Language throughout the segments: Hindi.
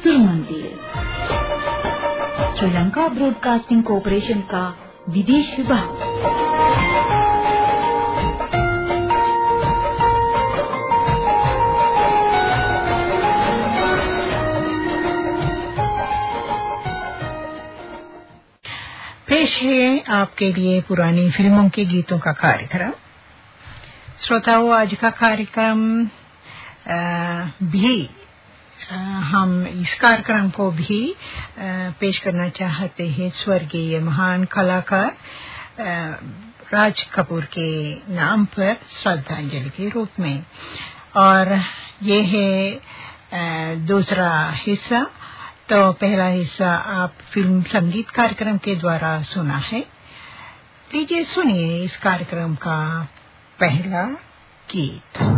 सुर मंदिर श्रीलंका ब्रॉडकास्टिंग कॉरपोरेशन का विदेश विभाग। पेश है आपके लिए पुरानी फ़िल्मों के गीतों का कार्यक्रम। श्रोताओं, आज का कार्यक्रम भी हम इस कार्यक्रम को भी पेश करना चाहते हैं स्वर्गीय महान कलाकार राज कपूर के नाम पर श्रद्धांजलि के रूप में। और ये है दूसरा हिस्सा। तो पहला हिस्सा आप फ़िल्म संगीत कार्यक्रम के द्वारा सुना है। लीजिए सुनिए इस कार्यक्रम का पहला गीत।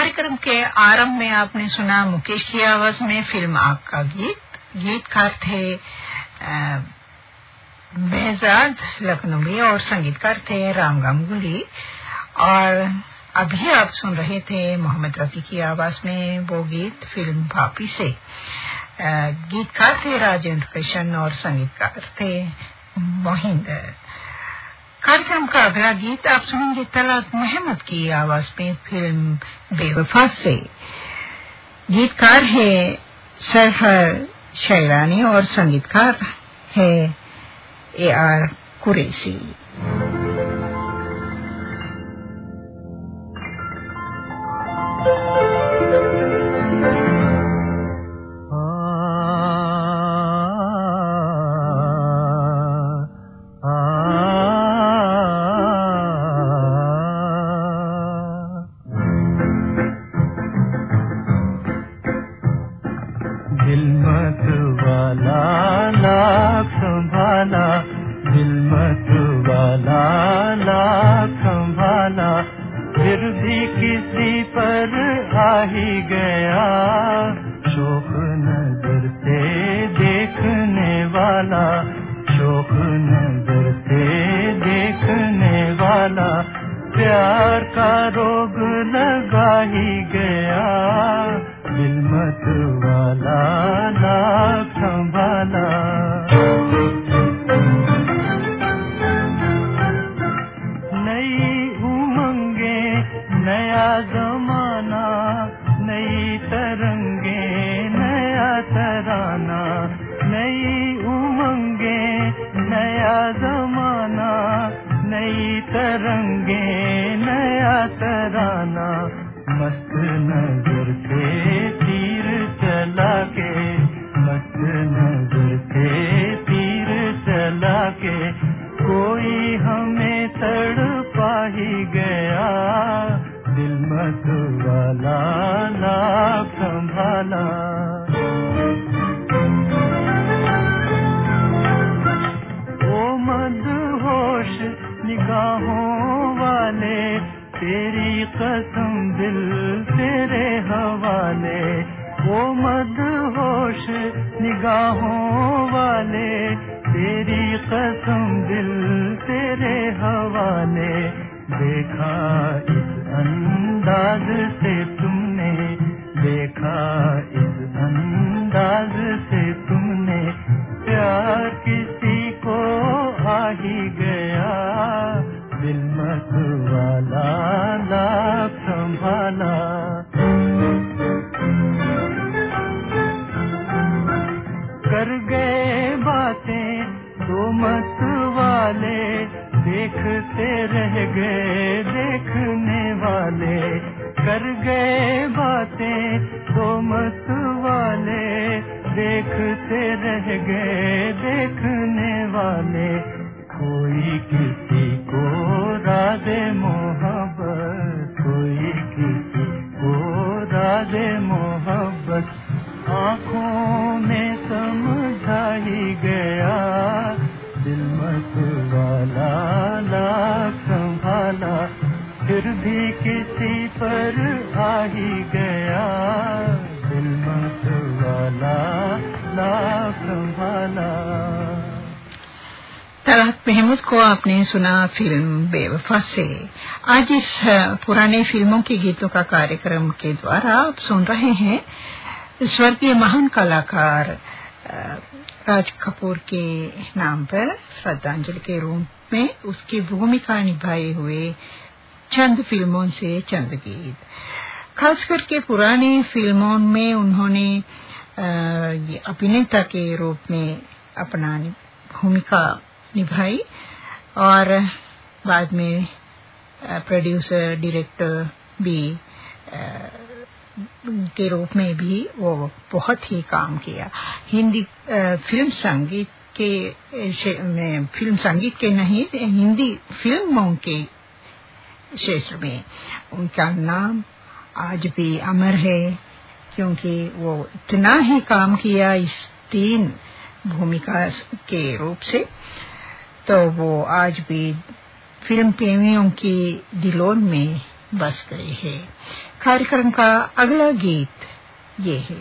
कार्यक्रम के आरंभ में आपने सुना मुकेश की आवाज़ में फ़िल्म आग का गीत गीतकार थे बेहजाद लखनवी और संगीतकार थे राम गांगुली। और अभी आप सुन रहे थे मोहम्मद रफी की आवाज़ में वो गीत फ़िल्म भापी से। गीतकार थे राजेंद्र कृष्ण और संगीतकार थे मोहिंदर। कार्यक्रम का अगला गीत आप सुनेंगे तलाक मोहम्मद की आवाज़ में फ़िल्म बेवफा से। गीतकार है सरहर शैलानी और संगीतकार है ए आर कुरेसी कर गए बातें तो मत वाले देखते रह गए देखने वाले। कर गए बातें तो मत वाले देखते रह गए देखने वाले। कोई की भी किसी पर आ ही गया। दिल मत वाला लाख संभाला। तलहत महमूद को आपने सुना फ़िल्म बेवफा से। आज इस पुराने फ़िल्मों के गीतों का कार्यक्रम के द्वारा आप सुन रहे हैं स्वर्गीय महान कलाकार राज कपूर के नाम पर श्रद्धांजलि के रूप में उसकी भूमिका निभाए हुए चंद फ़िल्मों से चंद गीत। खास करके पुरानी फ़िल्मों में उन्होंने अभिनेता के रूप में अपना भूमिका निभाई और बाद में प्रोड्यूसर, डायरेक्टर भी के रूप में भी वो बहुत ही काम किया। हिंदी फ़िल्म संगीत के फ़िल्म संगीत के नहीं, हिंदी फ़िल्मों के क्षेत्र में। उनका नाम आज भी अमर है, क्योंकि वो इतना ही काम किया इस तीन भूमिका के रूप से। तो वो आज भी फ़िल्म प्रेमियों की दिलों में बस गए हैं। कार्यक्रम का अगला गीत ये है।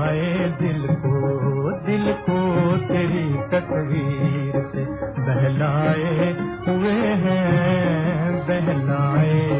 हाय दिल को दिल को तेरी तस्वीर से बहलाए हुए हैं बहलाए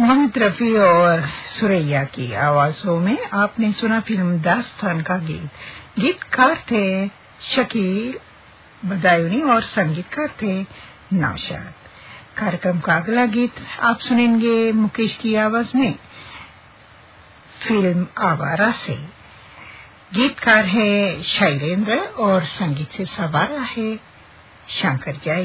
मोहम्मद रफी और सुरैया की आवाजों में आपने सुना फ़िल्म दास्तान का गीत। गीतकार थे शकील बदायूनी और संगीतकार थे नौशाद। कार्यक्रम का अगला गीत आप सुनेंगे मुकेश की आवाज़ में, फ़िल्म आवारा से। गीतकार है शैलेंद्र और संगीत से सवारा है शंकर जय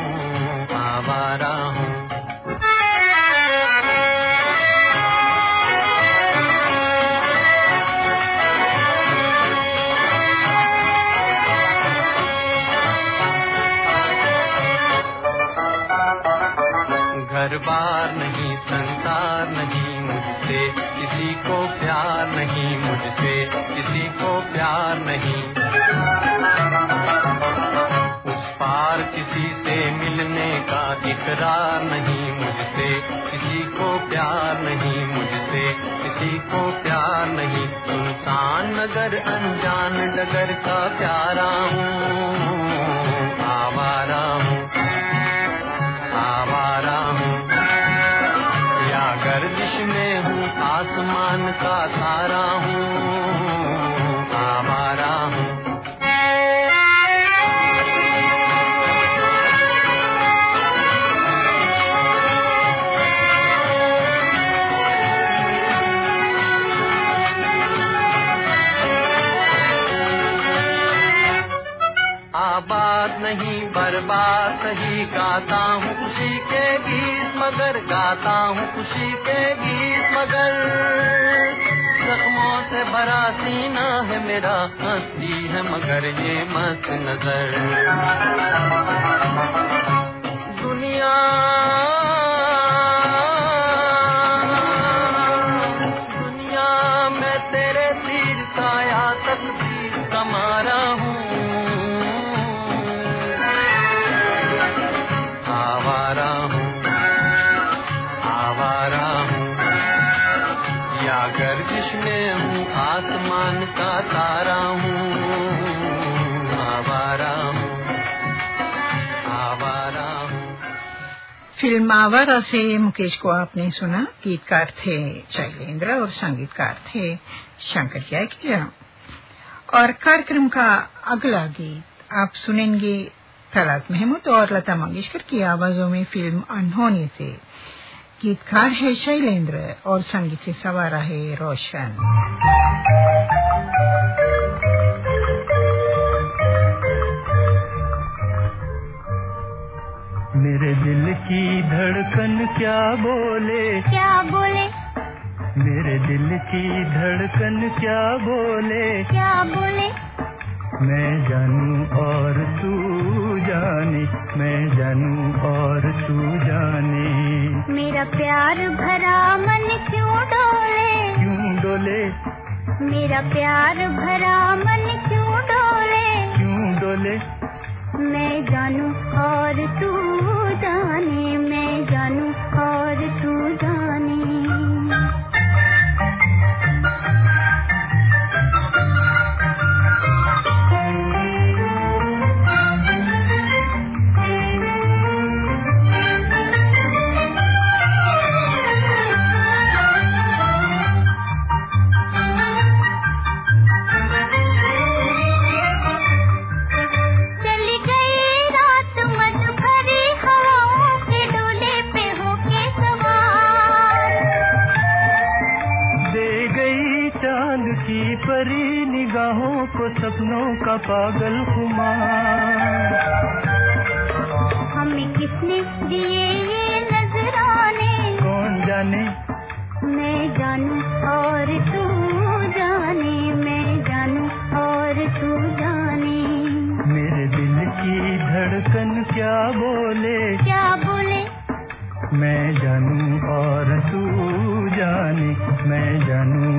घर बार नहीं, संसार नहीं मुझसे, किसी को प्यार नहीं मुझसे, किसी को प्यार नहीं। उस पार किसी से मिलने का इकरार नहीं मुझसे, किसी को प्यार नहीं मुझसे, किसी को प्यार नहीं। सुनसान नगर, अनजान नगर का प्यारा हूँ, आवारा हूँ, आवारा आसमान का तारा हूँ हूँ। नहीं, बर्बाद सही गाता हूँ, खुशी के गीत मगर गाता हूँ, खुशी के गीत मगर जख्मों से भरा सीना है मेरा हंसती है मगर ये मस्त नज़र। दुनिया फ़िल्म आवारा से मुकेश को आपने सुना, गीतकार थे शैलेन्द्र और संगीतकार थे शंकर जयकिया और कार्यक्रम का अगला गीत आप सुनेंगे तलात महमूद और लता मंगेशकर की आवाजों में फ़िल्म अनहोनी से। गीतकार है शैलेंद्र और संगीत से सवारा है रोशन। मेरे दिल की धड़कन क्या बोले? क्या बोले? मेरे दिल की धड़कन क्या बोले? क्या बोले? मैं जानू और तू जाने मैं जानू और तू जाने। मेरा प्यार भरा मन क्यों डोले? क्यों डोले? मेरा प्यार भरा मन क्यों डोले? क्यों डोले? मैं जानू और तू जाने मैं जानू और में जनु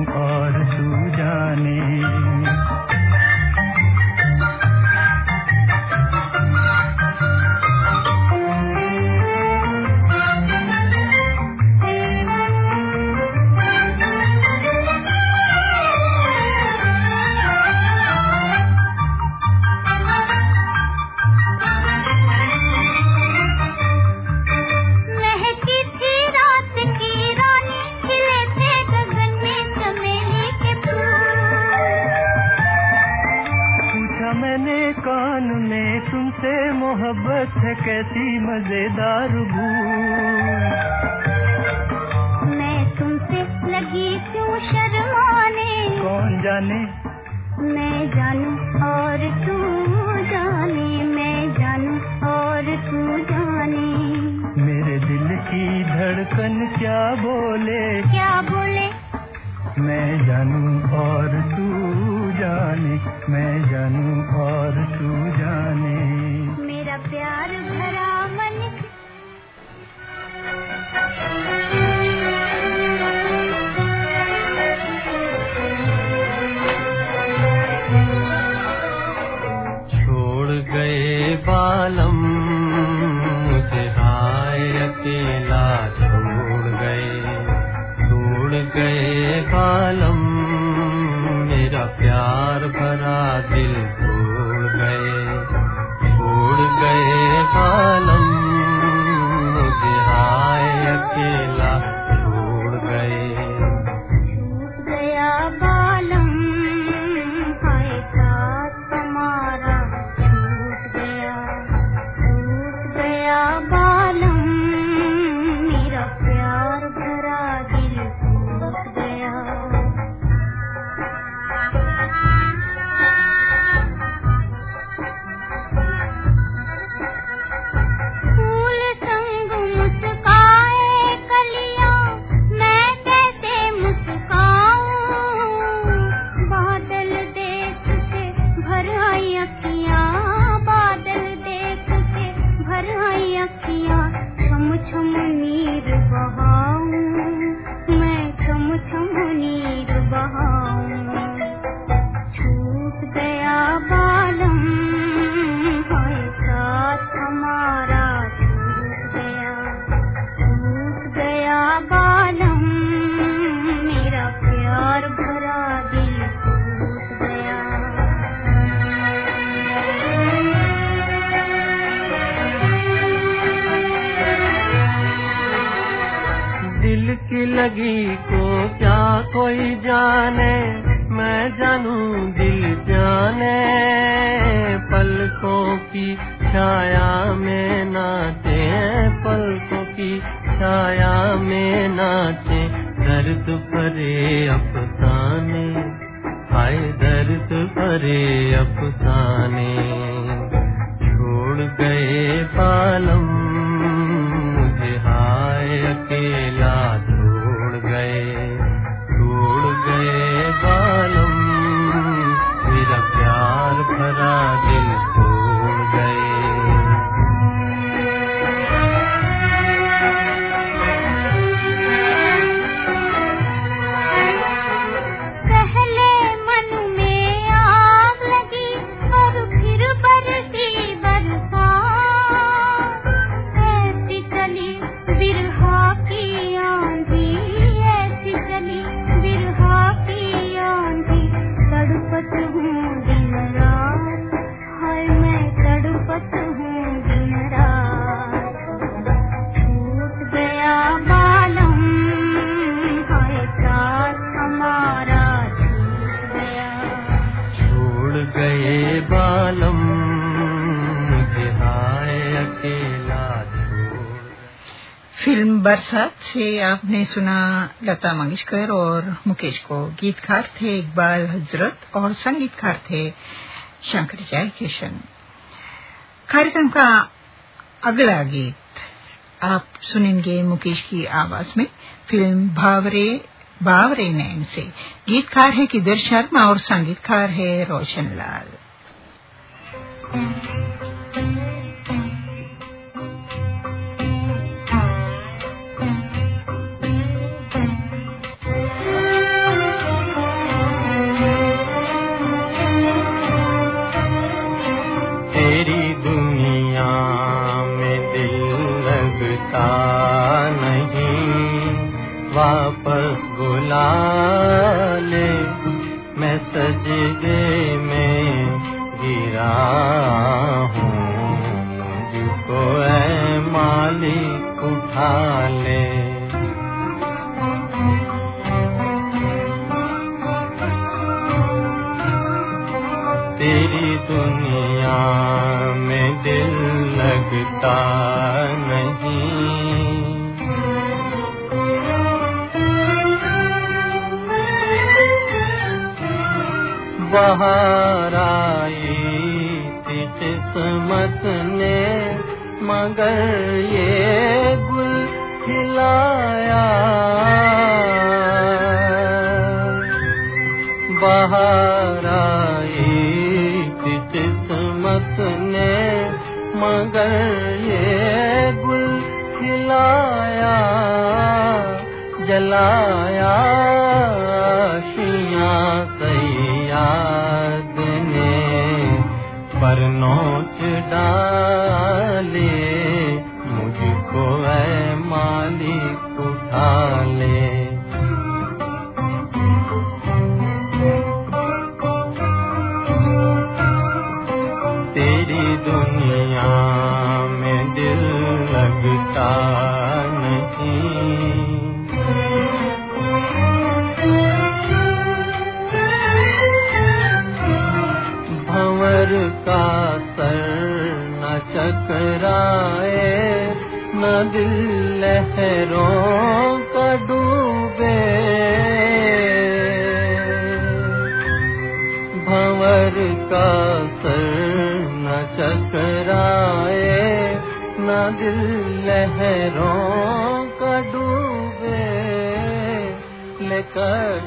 मैं जानू और तू जाने मैं जानू और तू जाने। मेरा प्यार भरा छाया में नाचे, पलकों की छाया में नाचे। दर्द भरे अफसाने, हाय दर्द भरे अफसाने। छोड़ गए बालों हमारे साथ से आपने सुना लता मंगेशकर और मुकेश को गीतकार थे इकबाल हज़रत और संगीतकार थे शंकरचार्य किशन कार्यक्रम का अगला गीत आप सुनेंगे मुकेश की आवाज़ में फ़िल्म भावरे बावरे नैन से गीतकार है किदर शर्मा और संगीतकार है रोशन लाल लगता नहीं। वापस बुला ले। मैं सजदे में गिरा हूँ। मुझको ऐ मालिक उठा ले बाहर आई थी किस्मत ने मगर ये गुल खिलाया। बाहर आई थी किस्मत ने मगर ये गुल खिलाया, जलाया चकराए न दिल लहरों का डूबे। भंवर का सर न चकराए, न दिल लहरों का डूबे। लेकर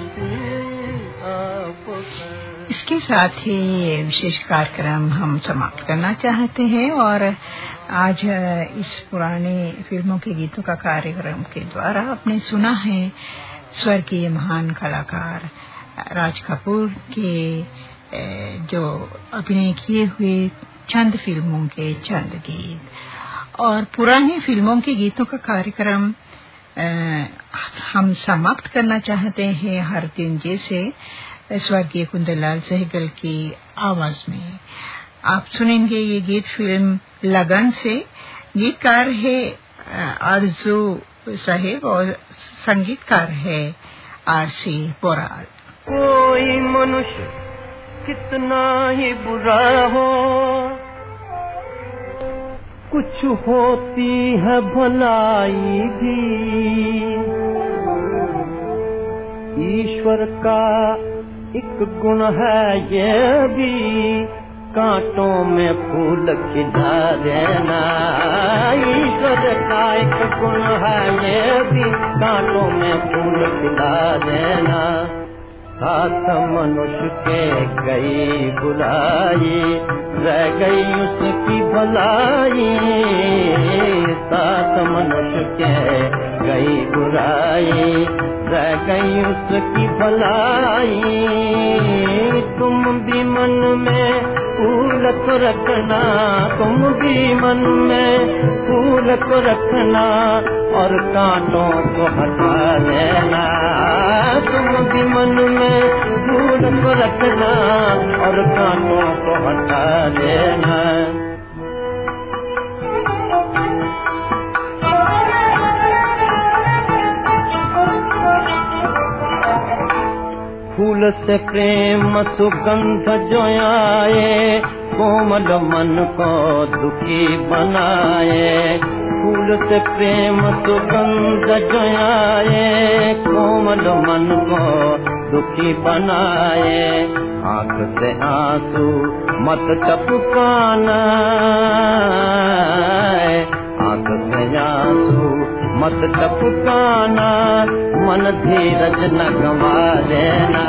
इसके साथ ही ये विशेष कार्यक्रम हम समाप्त करना चाहते हैं और आज इस पुराने फ़िल्मों के गीतों का कार्यक्रम के द्वारा आपने सुना है स्वर्गीय महान कलाकार राज कपूर के जो अभिनय किए हुए चंद फ़िल्मों के चंद गीत। और पुराने फ़िल्मों के गीतों का कार्यक्रम हम समाप्त करना चाहते हैं हर दिन जैसे स्वर्गीय कुंदलाल सहगल की आवाज़ में। आप सुनेंगे ये गीत फ़िल्म लगन से। गीतकार है आरज़ू साहेब और संगीतकार है आर सी बोराल। कोई मनुष्य कितना ही बुरा हो, कुछ होती है भलाई भी। ईश्वर का एक गुण है ये भी कांटों में फूल खिला देना ईश्वर का एक गुण है, ये भी कांटों में फूल खिला देना साथ मनुष्य के गई बुलाई रह गई उसकी भलाई। साथ मनुष्य के गई बुराई, रह गई उसकी भलाई। तुम भी मन में फूल को रखना तुम भी मन में, फूल को रखना और कांटों को हटा लेना। तुम भी मन में फूल को रखना और कांटों को हटा लेना। फूल से प्रेम सुगंध जो आए, कोमल मन को दुखी बनाए। फूल से प्रेम सुगंध जो आए, कोमल मन को दुखी बनाए। आँख से आँसू मत टपकाना, आँख से आँसू मत टपकाना, मन धीरज न गवा देना।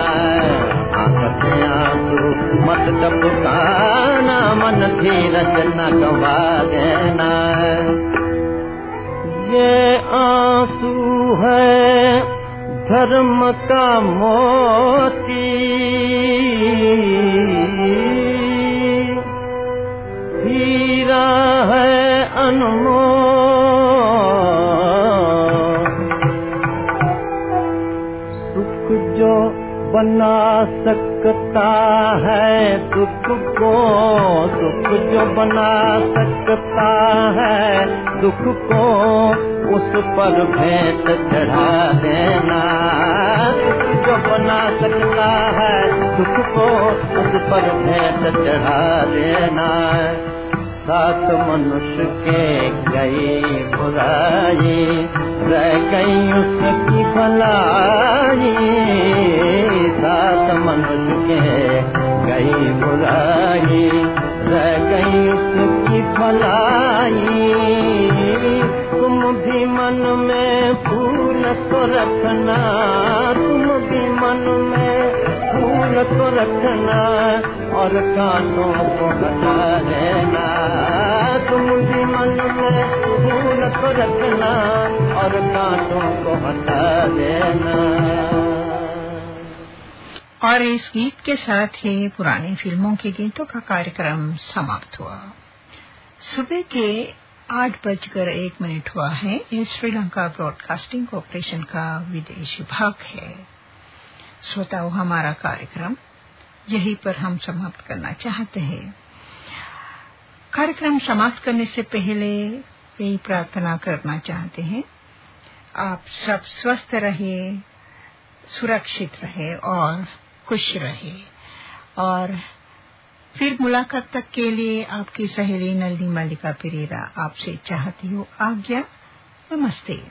मत टपकाना, मन धीरज न गवा देना। ये आँसू है धर्म का मोती। हीरा है अनमोल बना सकता है, दुख को सुख जो बना सकता है, दुख को उस पर भेंट चढ़ा देना। सुख जो बना सकता है, दुख को उस पर भेंट चढ़ा देना। सात मनुष्य के गई बुराई, रह गई उसकी भलाई, सात मनुष्य के गई बुराई रह गई सुखी भलाई। तुम भी मन में फूल तो रखना, तुम भी मन में फूल तो रखना, और कानों को हटा देना तुम भी मन में फूल तो रखना और कांटों को हटा देना। और इस गीत के साथ ही पुरानी फ़िल्मों के गीतों का कार्यक्रम समाप्त हुआ। सुबह के आठ बजकर एक मिनट हुआ है। ये श्रीलंका ब्रॉडकास्टिंग कॉरपोरेशन का विदेश विभाग है। श्रोताओं, हमारा कार्यक्रम यहीं पर हम समाप्त करना चाहते हैं। कार्यक्रम समाप्त करने से पहले यही प्रार्थना करना चाहते हैं। आप सब स्वस्थ रहे, सुरक्षित रहे और खुश रहे। और फिर मुलाकात तक के लिए आपकी सहेली नलनी मल्लिका पेरेरा आपसे चाहती हूँ आज्ञा। नमस्ते।